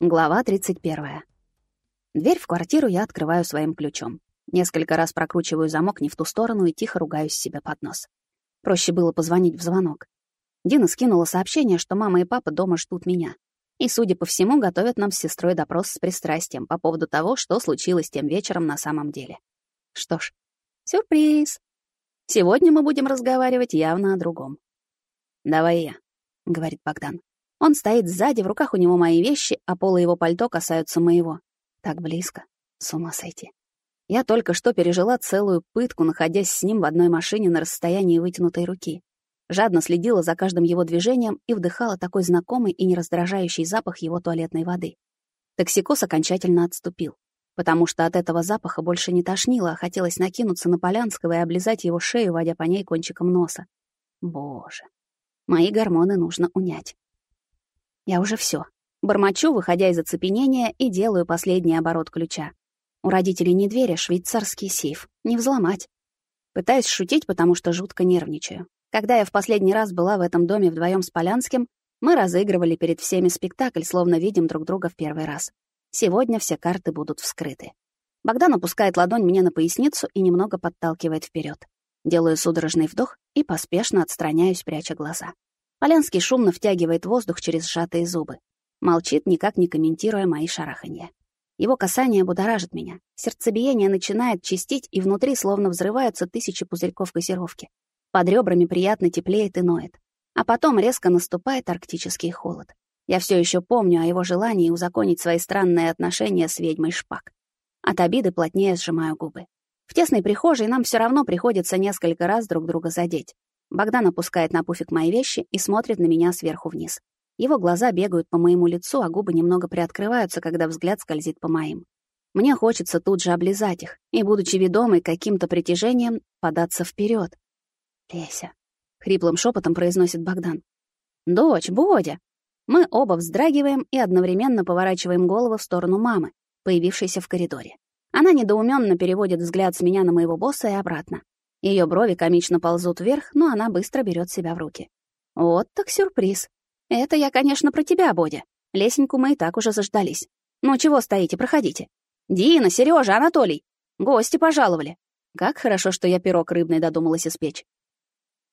Глава 31. Дверь в квартиру я открываю своим ключом. Несколько раз прокручиваю замок не в ту сторону и тихо ругаюсь себе под нос. Проще было позвонить в звонок. Дина скинула сообщение, что мама и папа дома ждут меня. И, судя по всему, готовят нам с сестрой допрос с пристрастием по поводу того, что случилось тем вечером на самом деле. Что ж, сюрприз. Сегодня мы будем разговаривать явно о другом. «Давай я», — говорит Богдан. Он стоит сзади, в руках у него мои вещи, а полы его пальто касаются моего. Так близко. С ума сойти. Я только что пережила целую пытку, находясь с ним в одной машине на расстоянии вытянутой руки. Жадно следила за каждым его движением и вдыхала такой знакомый и нераздражающий запах его туалетной воды. Токсикоз окончательно отступил, потому что от этого запаха больше не тошнило, а хотелось накинуться на Полянского и облизать его шею, водя по ней кончиком носа. Боже, мои гормоны нужно унять. Я уже все. Бормочу, выходя из оцепенения, и делаю последний оборот ключа. У родителей не дверь, а швейцарский сейф. Не взломать. Пытаюсь шутить, потому что жутко нервничаю. Когда я в последний раз была в этом доме вдвоем с Полянским, мы разыгрывали перед всеми спектакль, словно видим друг друга в первый раз. Сегодня все карты будут вскрыты. Богдан опускает ладонь мне на поясницу и немного подталкивает вперед. Делаю судорожный вдох и поспешно отстраняюсь, пряча глаза. Полянский шумно втягивает воздух через сжатые зубы. Молчит, никак не комментируя мои шараханья. Его касание будоражит меня. Сердцебиение начинает чистить, и внутри словно взрываются тысячи пузырьков газировки. Под ребрами приятно теплеет и ноет. А потом резко наступает арктический холод. Я все еще помню о его желании узаконить свои странные отношения с ведьмой Шпак. От обиды плотнее сжимаю губы. В тесной прихожей нам все равно приходится несколько раз друг друга задеть. Богдан опускает на пуфик мои вещи и смотрит на меня сверху вниз. Его глаза бегают по моему лицу, а губы немного приоткрываются, когда взгляд скользит по моим. Мне хочется тут же облизать их и, будучи ведомой каким-то притяжением, податься вперед. «Леся», — хриплым шепотом произносит Богдан. «Дочь, Бодя!» Мы оба вздрагиваем и одновременно поворачиваем головы в сторону мамы, появившейся в коридоре. Она недоуменно переводит взгляд с меня на моего босса и обратно. Ее брови комично ползут вверх, но она быстро берет себя в руки. Вот так сюрприз. Это я, конечно, про тебя, Бодя. Лесеньку мы и так уже заждались. Ну чего стоите, проходите. Дина, Сережа, Анатолий. Гости пожаловали. Как хорошо, что я пирог рыбный додумалась испечь.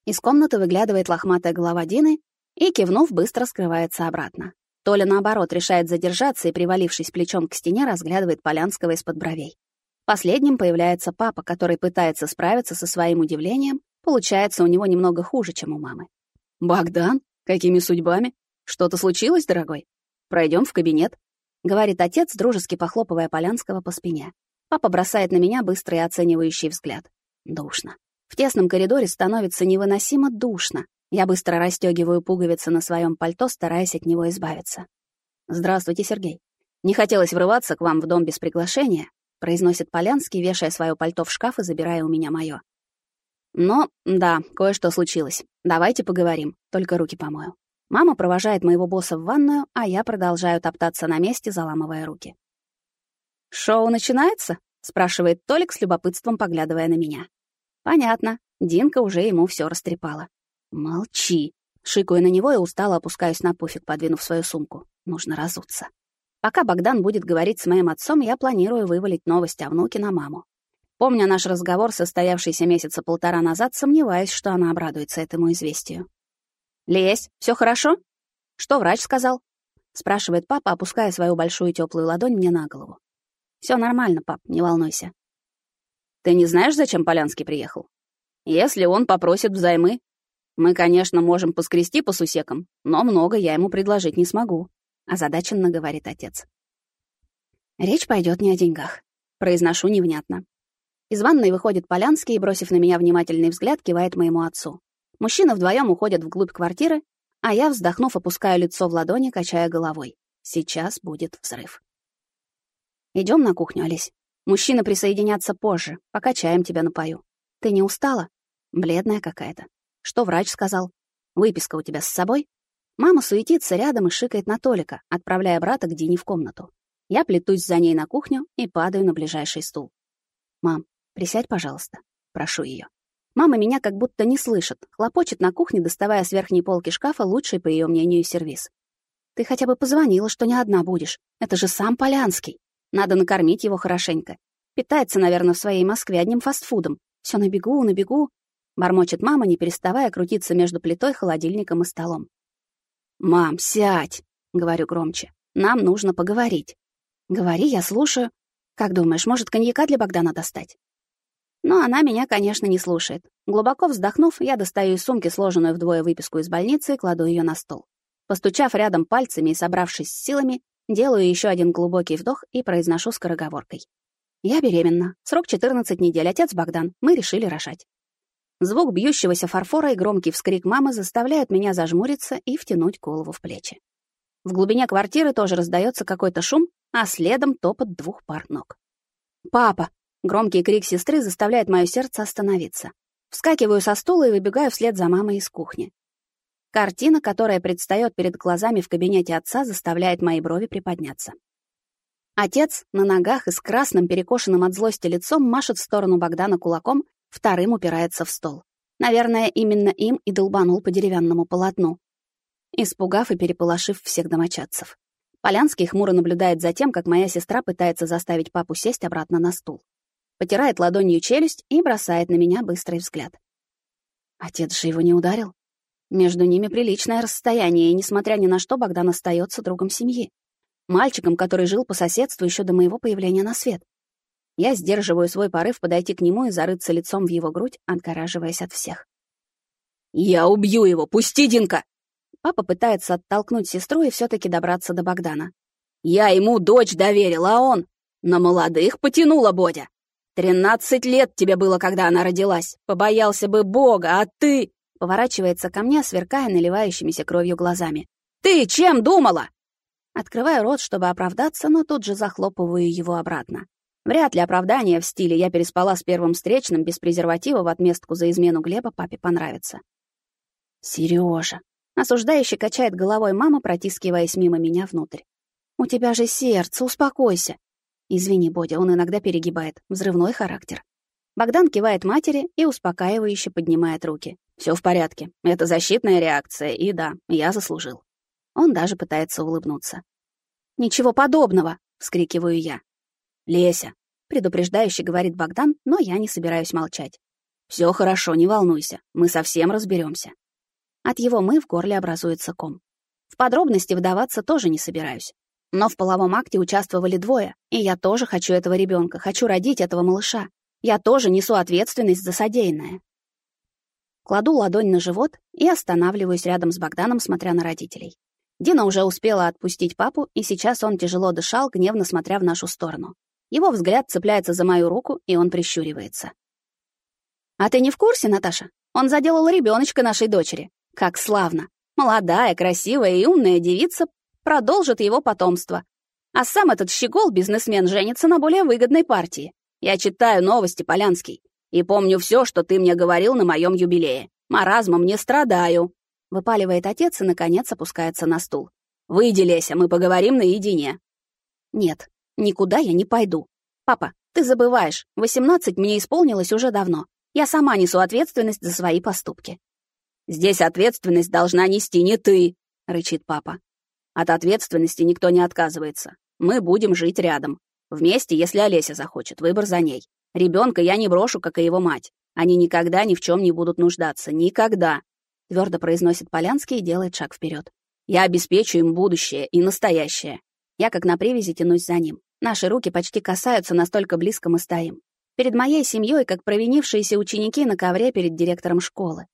Из комнаты выглядывает лохматая голова Дины и, кивнув, быстро скрывается обратно. Толя, наоборот, решает задержаться и, привалившись плечом к стене, разглядывает Полянского из-под бровей. Последним появляется папа, который пытается справиться со своим удивлением. Получается у него немного хуже, чем у мамы. «Богдан? Какими судьбами? Что-то случилось, дорогой? Пройдем в кабинет», — говорит отец, дружески похлопывая Полянского по спине. Папа бросает на меня быстрый оценивающий взгляд. Душно. В тесном коридоре становится невыносимо душно. Я быстро расстегиваю пуговицы на своем пальто, стараясь от него избавиться. «Здравствуйте, Сергей. Не хотелось врываться к вам в дом без приглашения, произносит Полянский, вешая свое пальто в шкаф и забирая у меня мое. Но, да, кое-что случилось. Давайте поговорим, только руки помою. Мама провожает моего босса в ванную, а я продолжаю топтаться на месте, заламывая руки. «Шоу начинается?» — спрашивает Толик с любопытством, поглядывая на меня. «Понятно. Динка уже ему все растрепала». «Молчи!» — шикаю на него и устало опускаюсь на пуфик, подвинув свою сумку. Нужно разуться. Пока Богдан будет говорить с моим отцом, я планирую вывалить новость о внуке на маму. Помня наш разговор, состоявшийся месяца полтора назад, сомневаюсь, что она обрадуется этому известию. «Лесь, все хорошо?» «Что врач сказал?» — спрашивает папа, опуская свою большую теплую ладонь мне на голову. Все нормально, пап, не волнуйся». «Ты не знаешь, зачем Полянский приехал? Если он попросит взаймы, мы, конечно, можем поскрести по сусекам, но много я ему предложить не смогу озадаченно говорит отец. Речь пойдет не о деньгах. Произношу невнятно. Из ванной выходит Полянский и, бросив на меня внимательный взгляд, кивает моему отцу. Мужчины вдвоем уходят вглубь квартиры, а я, вздохнув, опускаю лицо в ладони, качая головой. Сейчас будет взрыв. Идем на кухню, Олесь. Мужчины присоединятся позже, пока чаем тебя напою. Ты не устала? Бледная какая-то. Что врач сказал? Выписка у тебя с собой? Мама суетится рядом и шикает на Толика, отправляя брата к Дине в комнату. Я плетусь за ней на кухню и падаю на ближайший стул. «Мам, присядь, пожалуйста», — прошу ее. Мама меня как будто не слышит, хлопочет на кухне, доставая с верхней полки шкафа лучший, по ее мнению, сервиз. Ты хотя бы позвонила, что не одна будешь. Это же сам Полянский. Надо накормить его хорошенько. Питается, наверное, в своей Москве одним фастфудом. Все на бегу, на бегу. Бормочет мама, не переставая крутиться между плитой, холодильником и столом. «Мам, сядь!» — говорю громче. «Нам нужно поговорить». «Говори, я слушаю. Как думаешь, может, коньяка для Богдана достать?» Но она меня, конечно, не слушает. Глубоко вздохнув, я достаю из сумки сложенную вдвое выписку из больницы и кладу ее на стол. Постучав рядом пальцами и собравшись с силами, делаю еще один глубокий вдох и произношу скороговоркой. «Я беременна. Срок 14 недель. Отец Богдан. Мы решили рожать». Звук бьющегося фарфора и громкий вскрик мамы заставляют меня зажмуриться и втянуть голову в плечи. В глубине квартиры тоже раздается какой-то шум, а следом топот двух пар ног. «Папа!» Громкий крик сестры заставляет мое сердце остановиться. Вскакиваю со стула и выбегаю вслед за мамой из кухни. Картина, которая предстает перед глазами в кабинете отца, заставляет мои брови приподняться. Отец на ногах и с красным перекошенным от злости лицом машет в сторону Богдана кулаком, вторым упирается в стол. Наверное, именно им и долбанул по деревянному полотну, испугав и переполошив всех домочадцев. Полянский хмуро наблюдает за тем, как моя сестра пытается заставить папу сесть обратно на стул потирает ладонью челюсть и бросает на меня быстрый взгляд. Отец же его не ударил. Между ними приличное расстояние, и, несмотря ни на что, Богдан остается другом семьи. Мальчиком, который жил по соседству еще до моего появления на свет. Я сдерживаю свой порыв подойти к нему и зарыться лицом в его грудь, отгораживаясь от всех. «Я убью его! Пусти, Динка!» Папа пытается оттолкнуть сестру и все таки добраться до Богдана. «Я ему дочь доверил, а он...» «На молодых потянула Бодя!» «Тринадцать лет тебе было, когда она родилась. Побоялся бы Бога, а ты...» Поворачивается ко мне, сверкая наливающимися кровью глазами. «Ты чем думала?» Открываю рот, чтобы оправдаться, но тут же захлопываю его обратно. Вряд ли оправдание в стиле «я переспала с первым встречным без презерватива в отместку за измену Глеба» папе понравится. «Серёжа!» — осуждающе качает головой мама, протискиваясь мимо меня внутрь. «У тебя же сердце, успокойся. Извини, Бодя, он иногда перегибает. Взрывной характер. Богдан кивает матери и успокаивающе поднимает руки. Все в порядке. Это защитная реакция, и да, я заслужил. Он даже пытается улыбнуться. «Ничего подобного!» — вскрикиваю я. «Леся!» — предупреждающе говорит Богдан, но я не собираюсь молчать. Все хорошо, не волнуйся, мы совсем разберемся. От его «мы» в горле образуется ком. В подробности вдаваться тоже не собираюсь. Но в половом акте участвовали двое, и я тоже хочу этого ребенка, хочу родить этого малыша. Я тоже несу ответственность за содеянное. Кладу ладонь на живот и останавливаюсь рядом с Богданом, смотря на родителей. Дина уже успела отпустить папу, и сейчас он тяжело дышал, гневно смотря в нашу сторону. Его взгляд цепляется за мою руку, и он прищуривается. «А ты не в курсе, Наташа? Он заделал ребеночка нашей дочери. Как славно! Молодая, красивая и умная девица продолжит его потомство. А сам этот щегол-бизнесмен женится на более выгодной партии. Я читаю новости, Полянский, и помню все, что ты мне говорил на моем юбилее. Маразмом не страдаю. Выпаливает отец и, наконец, опускается на стул. «Выйди, Леся, мы поговорим наедине». «Нет, никуда я не пойду. Папа, ты забываешь, 18 мне исполнилось уже давно. Я сама несу ответственность за свои поступки». «Здесь ответственность должна нести не ты», — рычит папа. От ответственности никто не отказывается. Мы будем жить рядом. Вместе, если Олеся захочет, выбор за ней. Ребенка я не брошу, как и его мать. Они никогда ни в чем не будут нуждаться. Никогда. Твердо произносит Полянский и делает шаг вперед. Я обеспечу им будущее и настоящее. Я как на привязи тянусь за ним. Наши руки почти касаются, настолько близко мы стоим. Перед моей семьей, как провинившиеся ученики на ковре перед директором школы.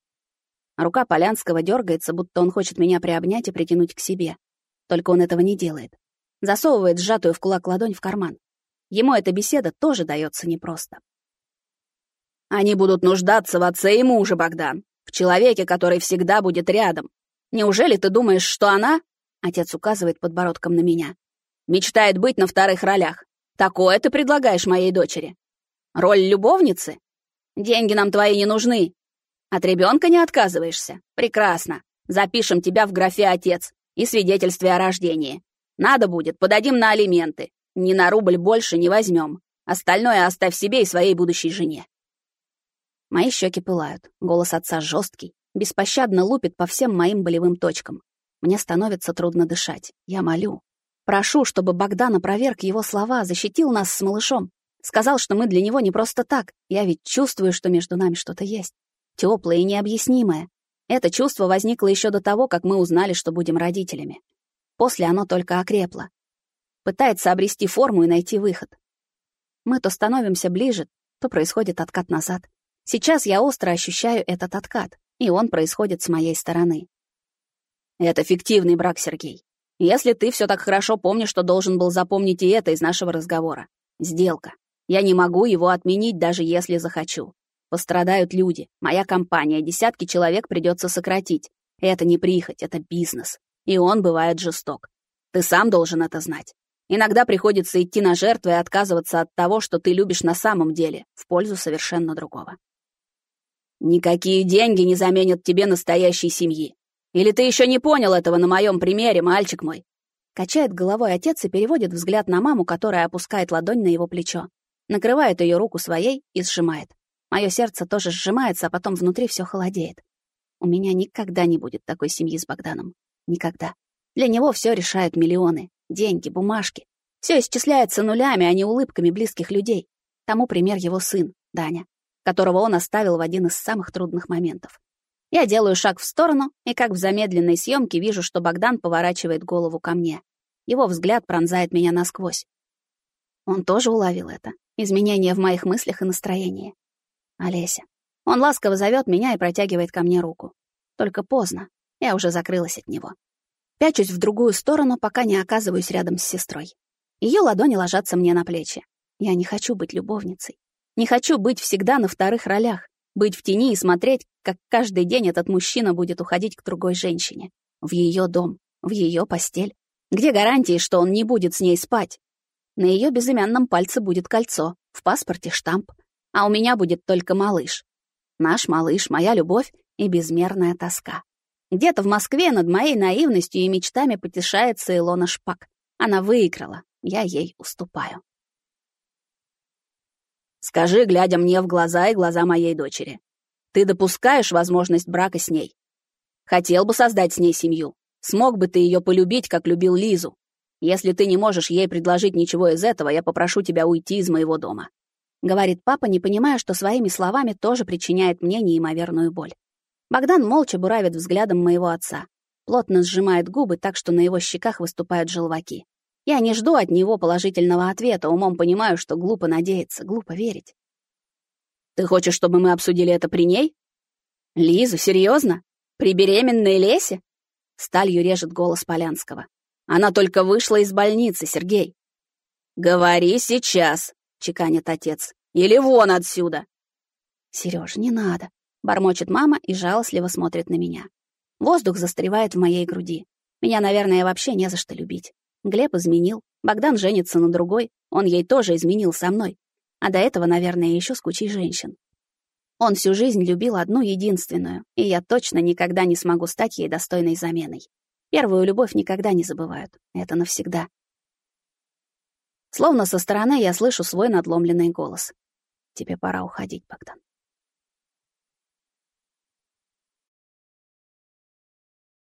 Рука Полянского дергается, будто он хочет меня приобнять и притянуть к себе. Только он этого не делает. Засовывает сжатую в кулак ладонь в карман. Ему эта беседа тоже дается непросто. Они будут нуждаться в отце и муже, Богдан. В человеке, который всегда будет рядом. Неужели ты думаешь, что она... Отец указывает подбородком на меня. Мечтает быть на вторых ролях. Такое ты предлагаешь моей дочери. Роль любовницы? Деньги нам твои не нужны. От ребенка не отказываешься? Прекрасно. Запишем тебя в графе «отец» и свидетельстве о рождении. Надо будет, подадим на алименты. Ни на рубль больше не возьмем. Остальное оставь себе и своей будущей жене. Мои щеки пылают, голос отца жесткий, беспощадно лупит по всем моим болевым точкам. Мне становится трудно дышать. Я молю. Прошу, чтобы Богдан опроверг его слова, защитил нас с малышом. Сказал, что мы для него не просто так. Я ведь чувствую, что между нами что-то есть. Тёплое и необъяснимое. Это чувство возникло еще до того, как мы узнали, что будем родителями. После оно только окрепло. Пытается обрести форму и найти выход. Мы то становимся ближе, то происходит откат назад. Сейчас я остро ощущаю этот откат, и он происходит с моей стороны. Это фиктивный брак, Сергей. Если ты все так хорошо помнишь, то должен был запомнить и это из нашего разговора. Сделка. Я не могу его отменить, даже если захочу. Пострадают люди, моя компания, десятки человек придется сократить. Это не прихоть, это бизнес. И он бывает жесток. Ты сам должен это знать. Иногда приходится идти на жертвы и отказываться от того, что ты любишь на самом деле, в пользу совершенно другого. Никакие деньги не заменят тебе настоящей семьи. Или ты еще не понял этого на моем примере, мальчик мой? Качает головой отец и переводит взгляд на маму, которая опускает ладонь на его плечо. Накрывает ее руку своей и сжимает. Мое сердце тоже сжимается, а потом внутри все холодеет. У меня никогда не будет такой семьи с Богданом. Никогда. Для него все решают миллионы. Деньги, бумажки. Все исчисляется нулями, а не улыбками близких людей. Тому пример его сын, Даня, которого он оставил в один из самых трудных моментов. Я делаю шаг в сторону, и как в замедленной съемке вижу, что Богдан поворачивает голову ко мне. Его взгляд пронзает меня насквозь. Он тоже уловил это. Изменения в моих мыслях и настроении. Олеся. Он ласково зовет меня и протягивает ко мне руку. Только поздно. Я уже закрылась от него. Пячусь в другую сторону, пока не оказываюсь рядом с сестрой. Ее ладони ложатся мне на плечи. Я не хочу быть любовницей. Не хочу быть всегда на вторых ролях. Быть в тени и смотреть, как каждый день этот мужчина будет уходить к другой женщине. В ее дом, в ее постель. Где гарантии, что он не будет с ней спать? На ее безымянном пальце будет кольцо, в паспорте штамп а у меня будет только малыш. Наш малыш, моя любовь и безмерная тоска. Где-то в Москве над моей наивностью и мечтами потешается Илона Шпак. Она выиграла, я ей уступаю. Скажи, глядя мне в глаза и глаза моей дочери, ты допускаешь возможность брака с ней? Хотел бы создать с ней семью. Смог бы ты ее полюбить, как любил Лизу. Если ты не можешь ей предложить ничего из этого, я попрошу тебя уйти из моего дома. — говорит папа, не понимая, что своими словами тоже причиняет мне неимоверную боль. Богдан молча буравит взглядом моего отца. Плотно сжимает губы так, что на его щеках выступают желваки. Я не жду от него положительного ответа, умом понимаю, что глупо надеяться, глупо верить. «Ты хочешь, чтобы мы обсудили это при ней?» «Лизу, серьезно? При беременной Лесе?» Сталью режет голос Полянского. «Она только вышла из больницы, Сергей». «Говори сейчас», чеканит отец. «Или вон отсюда!» «Серёж, не надо!» — бормочет мама и жалостливо смотрит на меня. Воздух застревает в моей груди. Меня, наверное, вообще не за что любить. Глеб изменил, Богдан женится на другой, он ей тоже изменил со мной. А до этого, наверное, еще с кучей женщин. Он всю жизнь любил одну единственную, и я точно никогда не смогу стать ей достойной заменой. Первую любовь никогда не забывают. Это навсегда. Словно со стороны я слышу свой надломленный голос. Тебе пора уходить, Богдан.